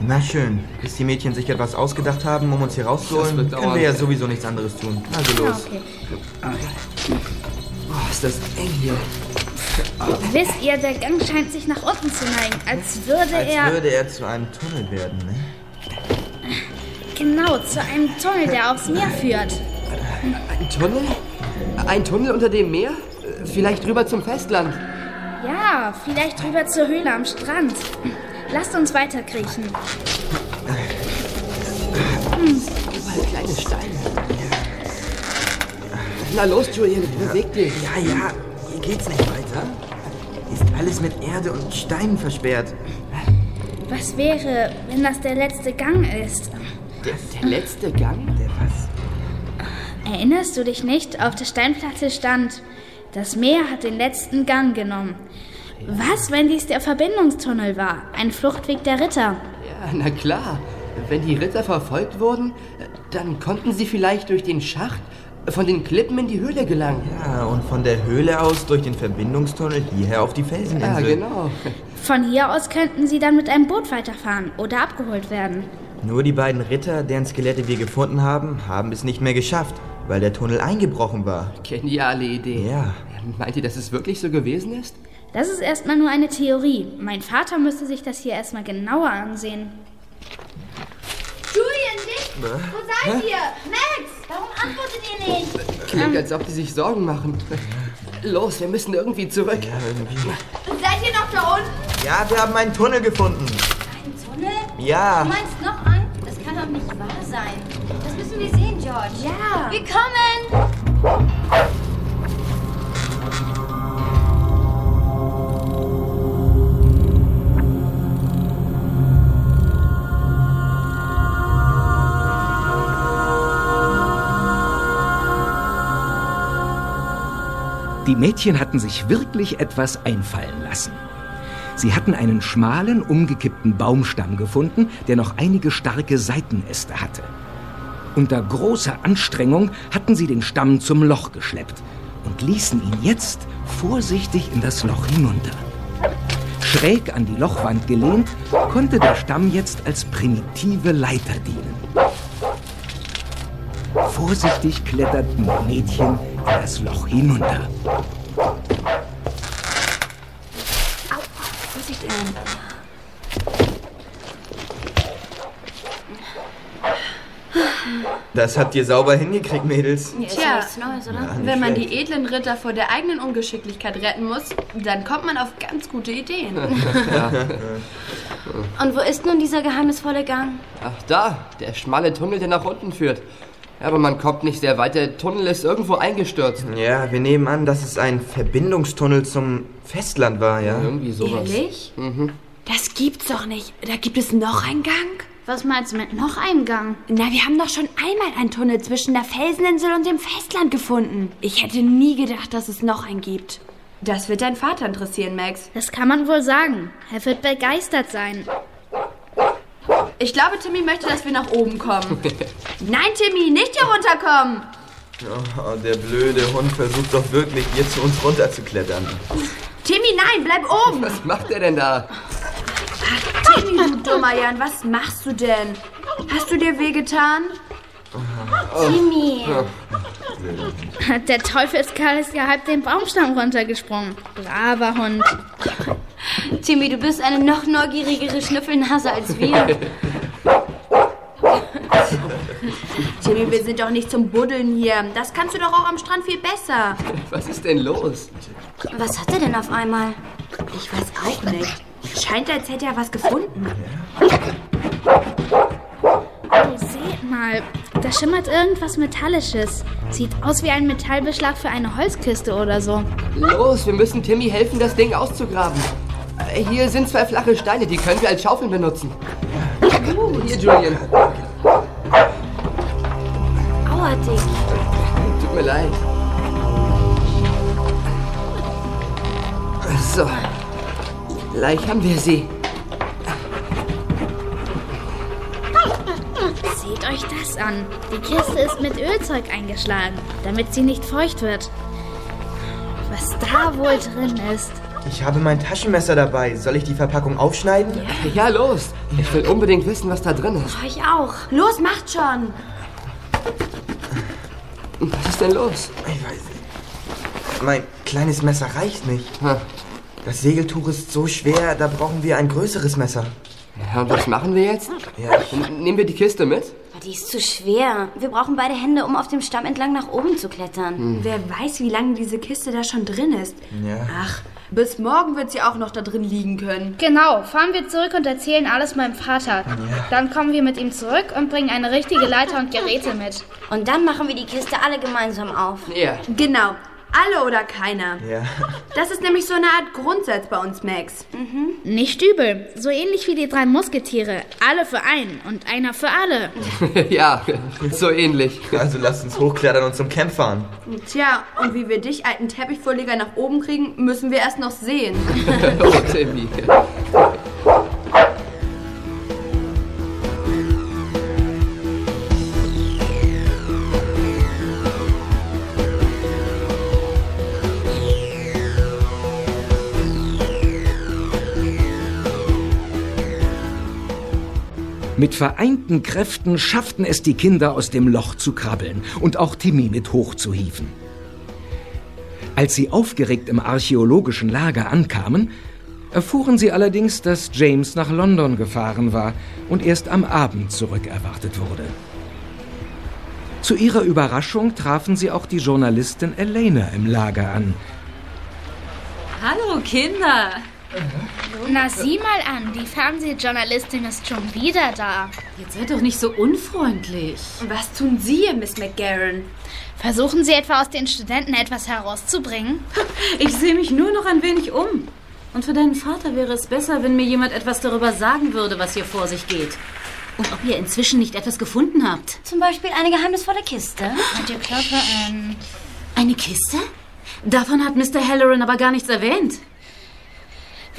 Na schön, bis die Mädchen sich etwas ausgedacht haben, um uns hier rauszuholen, können wir ja sowieso nichts anderes tun. Also los. Ja, okay. Oh, ist das eng hier. Wisst ihr, der Gang scheint sich nach unten zu neigen, als würde als er... Als würde er zu einem Tunnel werden, ne? Genau, zu einem Tunnel, der aufs Meer führt. Ein Tunnel? Ein Tunnel unter dem Meer? Vielleicht rüber zum Festland? Ja, vielleicht rüber zur Höhle am Strand. Lasst uns weiterkriechen. Hm. Überall kleine Steine. Na los, Julian, beweg dich. Ja, ja, hier geht's nicht weiter. Ist alles mit Erde und Steinen versperrt. Was wäre, wenn das der letzte Gang ist? Der, der letzte Gang? Der was? Erinnerst du dich nicht? Auf der Steinplatte stand Das Meer hat den letzten Gang genommen. Was, wenn dies der Verbindungstunnel war? Ein Fluchtweg der Ritter. Ja, na klar. Wenn die Ritter verfolgt wurden, dann konnten sie vielleicht durch den Schacht von den Klippen in die Höhle gelangen. Ja, und von der Höhle aus durch den Verbindungstunnel hierher auf die Felseninsel. Ja, genau. Von hier aus könnten sie dann mit einem Boot weiterfahren oder abgeholt werden. Nur die beiden Ritter, deren Skelette wir gefunden haben, haben es nicht mehr geschafft, weil der Tunnel eingebrochen war. Geniale Idee. Ja. Meint ihr, dass es wirklich so gewesen ist? Das ist erstmal nur eine Theorie. Mein Vater müsste sich das hier erstmal genauer ansehen. Julian, Dick, wo seid ihr? Max, warum antwortet ihr nicht? Klingt, als ob die sich Sorgen machen. Los, wir müssen irgendwie zurück. Ja, irgendwie. Seid ihr noch da unten? Ja, wir haben einen Tunnel gefunden. Ein Tunnel? Ja. Du meinst noch einen? Das kann doch nicht wahr sein. Das müssen wir sehen, George. Ja. Wir kommen! Die Mädchen hatten sich wirklich etwas einfallen lassen. Sie hatten einen schmalen, umgekippten Baumstamm gefunden, der noch einige starke Seitenäste hatte. Unter großer Anstrengung hatten sie den Stamm zum Loch geschleppt und ließen ihn jetzt vorsichtig in das Loch hinunter. Schräg an die Lochwand gelehnt, konnte der Stamm jetzt als primitive Leiter dienen. Vorsichtig kletterten die Mädchen in das Loch hinunter. Vorsicht, Anne. Das habt ihr sauber hingekriegt, Mädels. Tja. ja nichts Neues, oder? Ja, nicht Wenn man schlecht. die edlen Ritter vor der eigenen Ungeschicklichkeit retten muss, dann kommt man auf ganz gute Ideen. Und wo ist nun dieser geheimnisvolle Gang? Ach, da, der schmale Tunnel, der nach unten führt. Ja, aber man kommt nicht sehr weit. Der Tunnel ist irgendwo eingestürzt. Ja, wir nehmen an, dass es ein Verbindungstunnel zum Festland war, ja? Irgendwie sowas. Ehrlich? Mhm. Das gibt's doch nicht. Da gibt es noch einen Gang? Was meinst du mit noch einem Gang? Na, wir haben doch schon einmal einen Tunnel zwischen der Felseninsel und dem Festland gefunden. Ich hätte nie gedacht, dass es noch einen gibt. Das wird dein Vater interessieren, Max. Das kann man wohl sagen. Er wird begeistert sein. Ich glaube, Timmy möchte, dass wir nach oben kommen. Nein, Timmy, nicht hier runterkommen. Oh, der blöde Hund versucht doch wirklich, hier zu uns runterzuklettern. Timmy, nein, bleib oben. Was macht er denn da? Timmy, du dummer Jan, was machst du denn? Hast du dir wehgetan? Timmy! Der Teufelskerl ist ja halb den Baumstamm runtergesprungen. Braver Hund. Timmy, du bist eine noch neugierigere Schnüffelnase als wir. Timmy, wir sind doch nicht zum Buddeln hier. Das kannst du doch auch am Strand viel besser. Was ist denn los? Was hat er denn auf einmal? Ich weiß auch nicht. Scheint, als hätte er was gefunden. Oh, seht mal. Da schimmert irgendwas Metallisches. Sieht aus wie ein Metallbeschlag für eine Holzkiste oder so. Los, wir müssen Timmy helfen, das Ding auszugraben. Hier sind zwei flache Steine, die können wir als Schaufeln benutzen. Uh, hier, Julian. Aua, Dick. Tut mir leid. So. Gleich haben wir sie. An. Die Kiste ist mit Ölzeug eingeschlagen, damit sie nicht feucht wird. Was da wohl drin ist. Ich habe mein Taschenmesser dabei. Soll ich die Verpackung aufschneiden? Ja, los. Ich will unbedingt wissen, was da drin ist. Oh, ich auch. Los, macht schon. Was ist denn los? Ich weiß nicht. Mein kleines Messer reicht nicht. Das Segeltuch ist so schwer, da brauchen wir ein größeres Messer. Ja, und was machen wir jetzt? Ja, ich, Nehmen wir die Kiste mit? Die ist zu schwer. Wir brauchen beide Hände, um auf dem Stamm entlang nach oben zu klettern. Wer weiß, wie lange diese Kiste da schon drin ist. ja. Ach, bis morgen wird sie auch noch da drin liegen können. Genau, fahren wir zurück und erzählen alles meinem Vater. Dann kommen wir mit ihm zurück und bringen eine richtige Leiter und Geräte mit. Und dann machen wir die Kiste alle gemeinsam auf. Ja. Genau. Alle oder keiner. Ja. Das ist nämlich so eine Art Grundsatz bei uns, Max. Nicht übel. So ähnlich wie die drei Musketiere. Alle für einen und einer für alle. ja, so ähnlich. Also lasst uns hochklettern und zum Camp fahren. Tja, und wie wir dich, alten Teppichvorleger, nach oben kriegen, müssen wir erst noch sehen. oh, Timmy. Mit vereinten Kräften schafften es die Kinder aus dem Loch zu krabbeln und auch Timmy mit hochzuhieven. Als sie aufgeregt im archäologischen Lager ankamen, erfuhren sie allerdings, dass James nach London gefahren war und erst am Abend zurückerwartet wurde. Zu ihrer Überraschung trafen sie auch die Journalistin Elena im Lager an. Hallo Kinder. Na, sieh mal an, die Fernsehjournalistin ist schon wieder da. Jetzt seid doch nicht so unfreundlich. Was tun Sie, Miss McGarren? Versuchen Sie etwa aus den Studenten etwas herauszubringen? Ich sehe mich nur noch ein wenig um. Und für deinen Vater wäre es besser, wenn mir jemand etwas darüber sagen würde, was hier vor sich geht. Und ob ihr inzwischen nicht etwas gefunden habt. Zum Beispiel eine geheimnisvolle Kiste. Und die Klappe, ähm... Eine Kiste? Davon hat Mr. Halloran aber gar nichts erwähnt.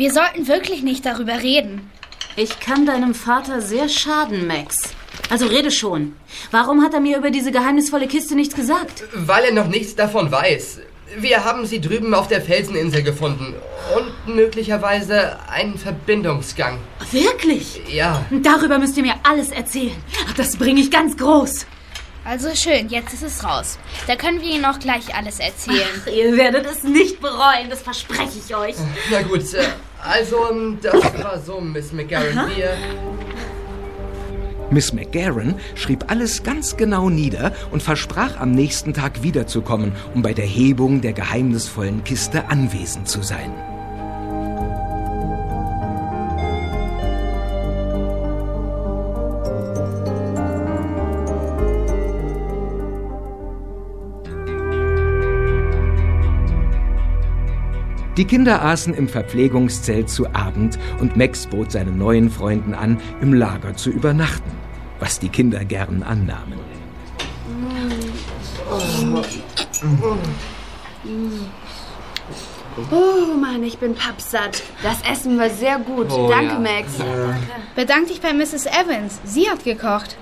Wir sollten wirklich nicht darüber reden. Ich kann deinem Vater sehr schaden, Max. Also rede schon. Warum hat er mir über diese geheimnisvolle Kiste nichts gesagt? Weil er noch nichts davon weiß. Wir haben sie drüben auf der Felseninsel gefunden. Und möglicherweise einen Verbindungsgang. Wirklich? Ja. Darüber müsst ihr mir alles erzählen. Das bringe ich ganz groß. Also schön, jetzt ist es raus. Da können wir Ihnen auch gleich alles erzählen. Ach, ihr werdet es nicht bereuen, das verspreche ich euch. Na gut, äh, also ähm, das war so, Miss McGarren. Aha. Wir... Miss McGarren schrieb alles ganz genau nieder und versprach am nächsten Tag wiederzukommen, um bei der Hebung der geheimnisvollen Kiste anwesend zu sein. Die Kinder aßen im Verpflegungszelt zu Abend und Max bot seinen neuen Freunden an, im Lager zu übernachten, was die Kinder gern annahmen. Oh Mann, ich bin pappsatt. Das Essen war sehr gut. Oh, Danke, ja. Max. Bedank dich bei Mrs. Evans. Sie hat gekocht.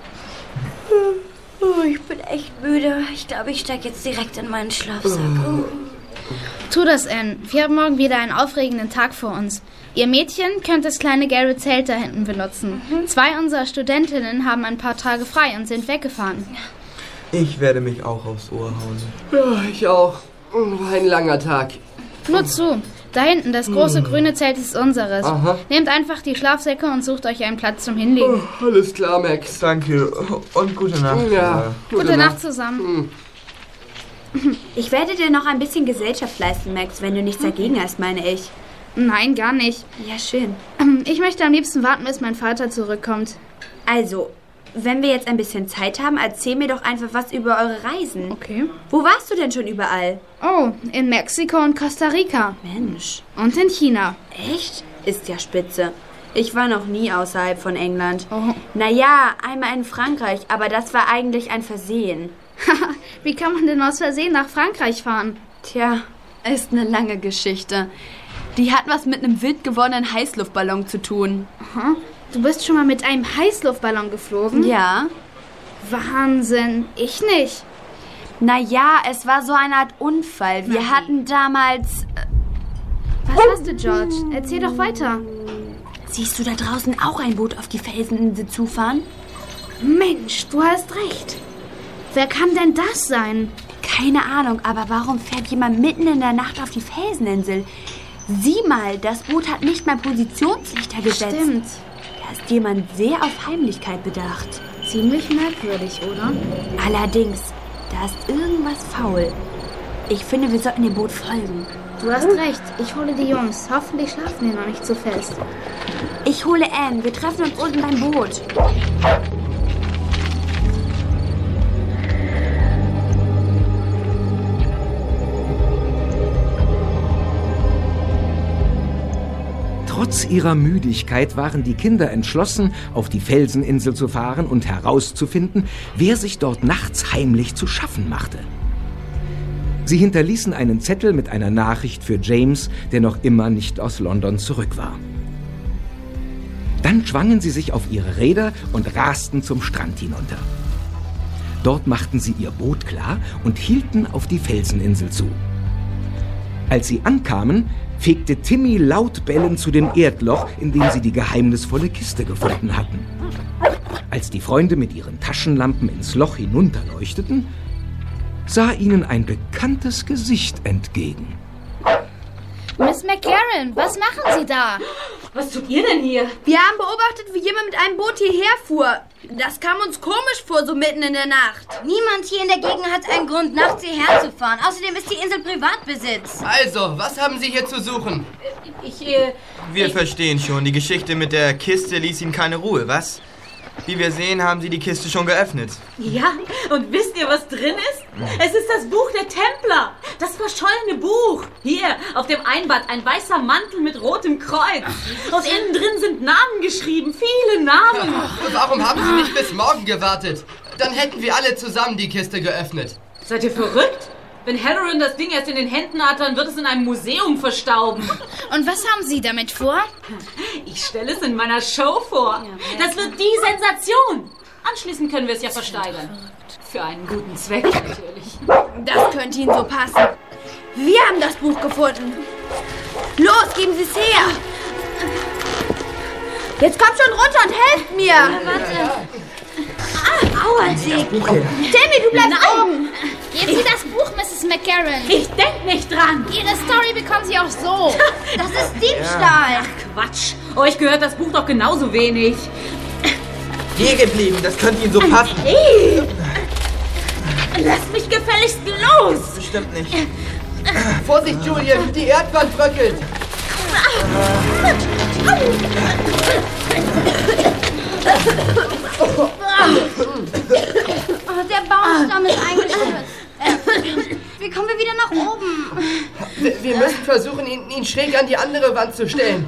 Oh, ich bin echt müde. Ich glaube, ich steige jetzt direkt in meinen Schlafsack. Oh. Tu das, Anne. Wir haben morgen wieder einen aufregenden Tag vor uns. Ihr Mädchen könnt das kleine gelbe Zelt da hinten benutzen. Zwei unserer Studentinnen haben ein paar Tage frei und sind weggefahren. Ich werde mich auch aufs Ohr hauen. Ja, ich auch. War ein langer Tag. Nur zu. Da hinten, das große grüne Zelt ist unseres. Aha. Nehmt einfach die Schlafsäcke und sucht euch einen Platz zum Hinlegen. Oh, alles klar, Max. Danke und gute Nacht. Ja, Gute Nacht zusammen. Ich werde dir noch ein bisschen Gesellschaft leisten, Max, wenn du nichts dagegen hast, meine ich. Nein, gar nicht. Ja, schön. Ich möchte am liebsten warten, bis mein Vater zurückkommt. Also, wenn wir jetzt ein bisschen Zeit haben, erzähl mir doch einfach was über eure Reisen. Okay. Wo warst du denn schon überall? Oh, in Mexiko und Costa Rica. Mensch. Und in China. Echt? Ist ja spitze. Ich war noch nie außerhalb von England. Oh. Naja, einmal in Frankreich, aber das war eigentlich ein Versehen. Wie kann man denn aus Versehen nach Frankreich fahren? Tja, ist eine lange Geschichte. Die hat was mit einem wild gewordenen Heißluftballon zu tun. Aha. Du bist schon mal mit einem Heißluftballon geflogen? Ja. Wahnsinn. Ich nicht. Naja, es war so eine Art Unfall. Wir Nein. hatten damals. äh, Was hast du, George? Erzähl doch weiter. Siehst du da draußen auch ein Boot auf die Felseninsel zufahren? Mensch, du hast recht. Wer kann denn das sein? Keine Ahnung, aber warum fährt jemand mitten in der Nacht auf die Felseninsel? Sieh mal, das Boot hat nicht mal Positionslichter gesetzt. Stimmt. Da ist jemand sehr auf Heimlichkeit bedacht. Ziemlich merkwürdig, oder? Allerdings, da ist irgendwas faul. Ich finde, wir sollten dem Boot folgen. Du hast recht. Ich hole die Jungs. Hoffentlich schlafen die noch nicht so fest. Ich hole Anne. Wir treffen uns unten beim Boot. Trotz ihrer Müdigkeit waren die Kinder entschlossen, auf die Felseninsel zu fahren und herauszufinden, wer sich dort nachts heimlich zu schaffen machte. Sie hinterließen einen Zettel mit einer Nachricht für James, der noch immer nicht aus London zurück war. Dann schwangen sie sich auf ihre Räder und rasten zum Strand hinunter. Dort machten sie ihr Boot klar und hielten auf die Felseninsel zu. Als sie ankamen, fegte Timmy laut bellend zu dem Erdloch, in dem sie die geheimnisvolle Kiste gefunden hatten. Als die Freunde mit ihren Taschenlampen ins Loch hinunterleuchteten, sah ihnen ein bekanntes Gesicht entgegen. Miss McCarran, was machen Sie da? Was tut ihr denn hier? Wir haben beobachtet, wie jemand mit einem Boot hierher fuhr. Das kam uns komisch vor, so mitten in der Nacht. Niemand hier in der Gegend hat einen Grund, nachts hierher zu fahren. Außerdem ist die Insel Privatbesitz. Also, was haben Sie hier zu suchen? Ich, äh, Wir ich, verstehen schon, die Geschichte mit der Kiste ließ Ihnen keine Ruhe, was? Wie wir sehen, haben Sie die Kiste schon geöffnet. Ja, und wisst ihr, was drin ist? Es ist das Buch der Templer. Das verschollene Buch. Hier, auf dem Einband ein weißer Mantel mit rotem Kreuz. Und innen drin sind Namen geschrieben. Viele Namen. Warum haben Sie nicht bis morgen gewartet? Dann hätten wir alle zusammen die Kiste geöffnet. Seid ihr verrückt? Wenn Halloran das Ding erst in den Händen hat, dann wird es in einem Museum verstauben. Und was haben Sie damit vor? Ich stelle es in meiner Show vor. Das wird die Sensation. Anschließend können wir es ja versteigern. Für einen guten Zweck natürlich. Das könnte Ihnen so passen. Wir haben das Buch gefunden. Los, geben Sie es her. Jetzt kommt schon runter und helft mir. Warte. Ah, aua, Dick. Timmy, du bleibst oben. Geben Sie das Buch, Mrs. McCarran. Ich denk nicht dran. Ihre Story bekommen Sie auch so. Das ist Diebstahl. Quatsch. Euch gehört das Buch doch genauso wenig. Hier geblieben, das könnte Ihnen so passen. Ih! Lasst mich gefälligst los! Bestimmt nicht. Vorsicht, Julian, die Erdwand bröckelt. Oh, der Baumstamm ist eingestürzt. Äh, wie kommen wir wieder nach oben? Wir, wir müssen versuchen, ihn, ihn schräg an die andere Wand zu stellen.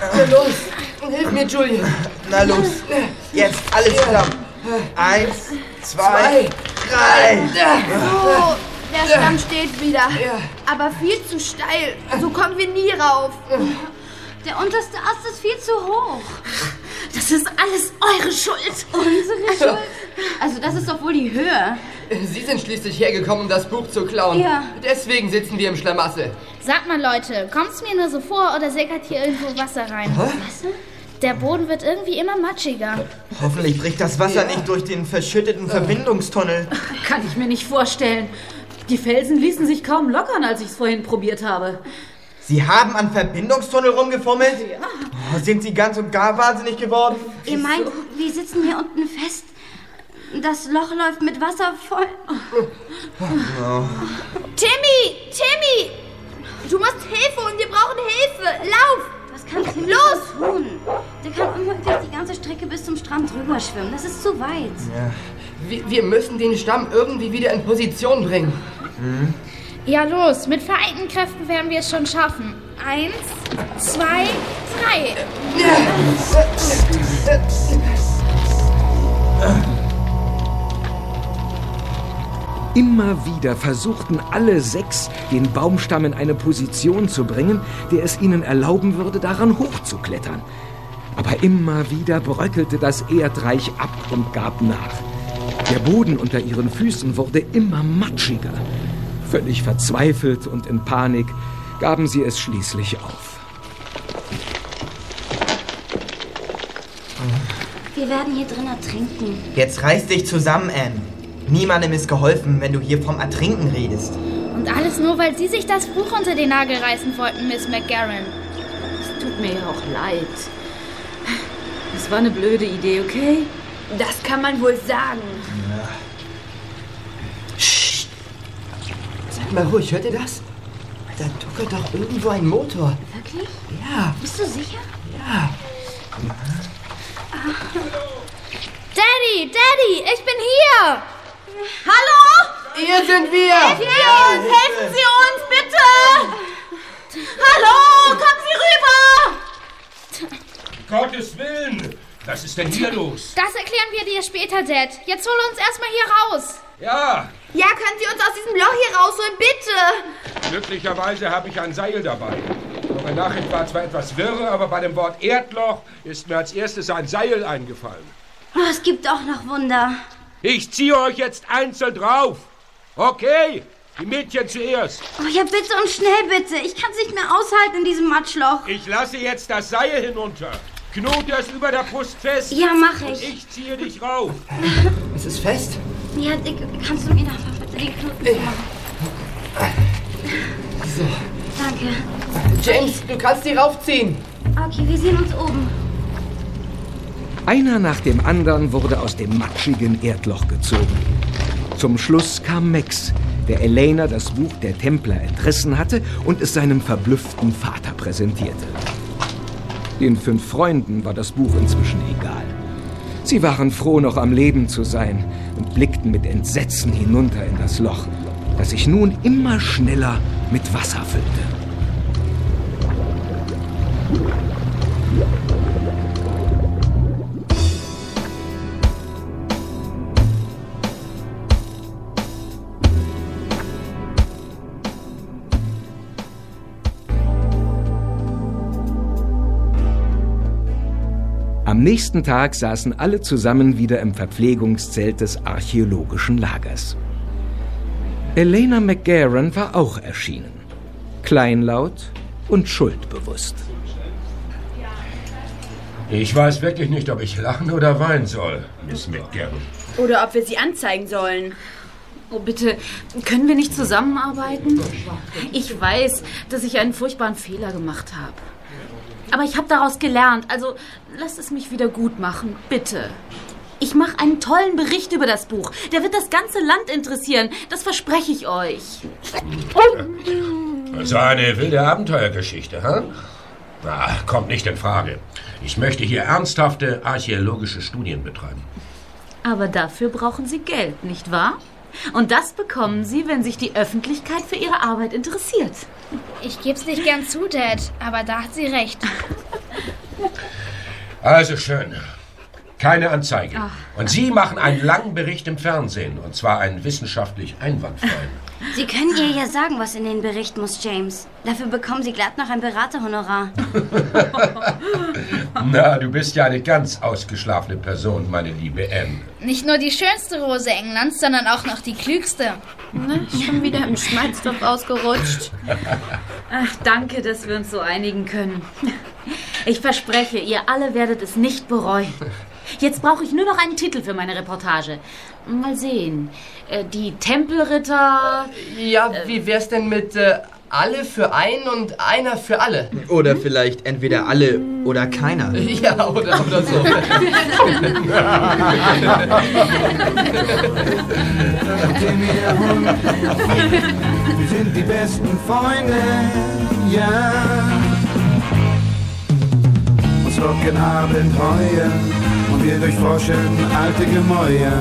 Na los, hilf mir, Julian. Na los, jetzt alles zusammen. Eins, zwei, Zwei. drei. Oh, der Stamm steht wieder. Aber viel zu steil. So kommen wir nie rauf. Der unterste Ast ist viel zu hoch. Das ist alles eure Schuld. Unsere Schuld. Also das ist doch wohl die Höhe. Sie sind schließlich hergekommen, um das Buch zu klauen. Ja. Deswegen sitzen wir im Schlamassel. Sag mal, Leute, kommt's mir nur so vor oder sickert hier irgendwo Wasser rein? Wasser? Der Boden wird irgendwie immer matschiger. Hoffentlich bricht das Wasser nicht durch den verschütteten Verbindungstunnel. Kann ich mir nicht vorstellen. Die Felsen ließen sich kaum lockern, als ich es vorhin probiert habe. Sie haben am Verbindungstunnel rumgefummelt? Oh, sind Sie ganz und gar wahnsinnig geworden? Ihr meint, wir sitzen hier unten fest? Das Loch läuft mit Wasser voll. Timmy, Timmy. Du musst Hilfe und wir brauchen Hilfe. Lauf. Was kannst du Los! tun? Der kann unmöglich die ganze Strecke bis zum Strand drüber schwimmen. Das ist zu weit. Wir, wir müssen den Stamm irgendwie wieder in Position bringen. Ja, los, mit vereinten Kräften werden wir es schon schaffen. Eins, zwei, drei. Immer wieder versuchten alle sechs, den Baumstamm in eine Position zu bringen, der es ihnen erlauben würde, daran hochzuklettern. Aber immer wieder bröckelte das Erdreich ab und gab nach. Der Boden unter ihren Füßen wurde immer matschiger. Völlig verzweifelt und in Panik gaben sie es schließlich auf. Wir werden hier drin ertrinken. Jetzt reiß dich zusammen, Anne. Niemandem ist geholfen, wenn du hier vom Ertrinken redest. Und alles nur, weil Sie sich das Buch unter den Nagel reißen wollten, Miss McGarren. Es tut mir ja auch leid. Das war eine blöde Idee, okay? Das kann man wohl sagen. Mal hört ihr das? Da tuckert doch irgendwo ein Motor. Wirklich? Ja. Bist du sicher? Ja. Daddy, Daddy, ich bin hier! Hallo? Hier sind wir! Helfen Sie uns, helfen Sie uns, bitte! Hallo, kommen Sie rüber! Gottes Willen! Was ist denn hier los? Das erklären wir dir später, Dad. Jetzt hol uns erstmal hier raus. Ja, ja, können Sie uns aus diesem Loch hier rausholen, bitte? glücklicherweise habe ich ein Seil dabei. Eure Nachricht war zwar etwas wirre, aber bei dem Wort Erdloch ist mir als erstes ein Seil eingefallen. Oh, es gibt auch noch Wunder. Ich ziehe euch jetzt einzeln drauf. Okay, die Mädchen zuerst. Oh ja, bitte und schnell bitte. Ich kann es nicht mehr aushalten in diesem Matschloch. Ich lasse jetzt das Seil hinunter. Knote es über der Brust fest. Ja, mach ich. Und ich ziehe dich rauf. Es ist fest. Ja, Dick, kannst du mir nachher den Knoten machen? So. Danke. James, du kannst die raufziehen. Okay, wir sehen uns oben. Einer nach dem anderen wurde aus dem matschigen Erdloch gezogen. Zum Schluss kam Max, der Elena das Buch der Templer entrissen hatte und es seinem verblüfften Vater präsentierte. Den fünf Freunden war das Buch inzwischen egal. Sie waren froh, noch am Leben zu sein und blickten mit Entsetzen hinunter in das Loch, das sich nun immer schneller mit Wasser füllte. Nächsten Tag saßen alle zusammen wieder im Verpflegungszelt des archäologischen Lagers. Elena McGarren war auch erschienen. Kleinlaut und schuldbewusst. Ich weiß wirklich nicht, ob ich lachen oder weinen soll, Miss McGarren. Oder ob wir sie anzeigen sollen. Oh, bitte, können wir nicht zusammenarbeiten? Ich weiß, dass ich einen furchtbaren Fehler gemacht habe. Aber ich habe daraus gelernt, also lasst es mich wieder gut machen, bitte. Ich mache einen tollen Bericht über das Buch. Der wird das ganze Land interessieren, das verspreche ich euch. So eine wilde Abenteuergeschichte, hä? Na, kommt nicht in Frage. Ich möchte hier ernsthafte archäologische Studien betreiben. Aber dafür brauchen Sie Geld, nicht wahr? Und das bekommen Sie, wenn sich die Öffentlichkeit für Ihre Arbeit interessiert. Ich geb's nicht gern zu, Dad, aber da hat sie recht. Also schön. Keine Anzeige. Und Sie machen einen langen Bericht im Fernsehen. Und zwar einen wissenschaftlich einwandfreien. Sie können ihr ja sagen, was in den Bericht muss, James. Dafür bekommen Sie glatt noch ein Beraterhonorar. Na, du bist ja eine ganz ausgeschlafene Person, meine liebe Anne. Nicht nur die schönste Rose Englands, sondern auch noch die klügste. Ne? Schon wieder im Schmalztopf ausgerutscht. Ach, danke, dass wir uns so einigen können. Ich verspreche, ihr alle werdet es nicht bereuen. Jetzt brauche ich nur noch einen Titel für meine Reportage. Mal sehen. Äh, Die Tempelritter. Ja, wie wär's denn mit äh, alle für einen und einer für alle? Oder vielleicht entweder alle oder keiner. Ja, oder, oder so. Wir sind die besten Freunde, ja. Uns locken Abenteuer wir durchforschen alte Gemäuer.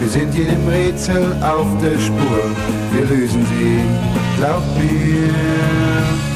Wir sind jedem Rätsel auf der Spur, wir lösen sie, glaub mir.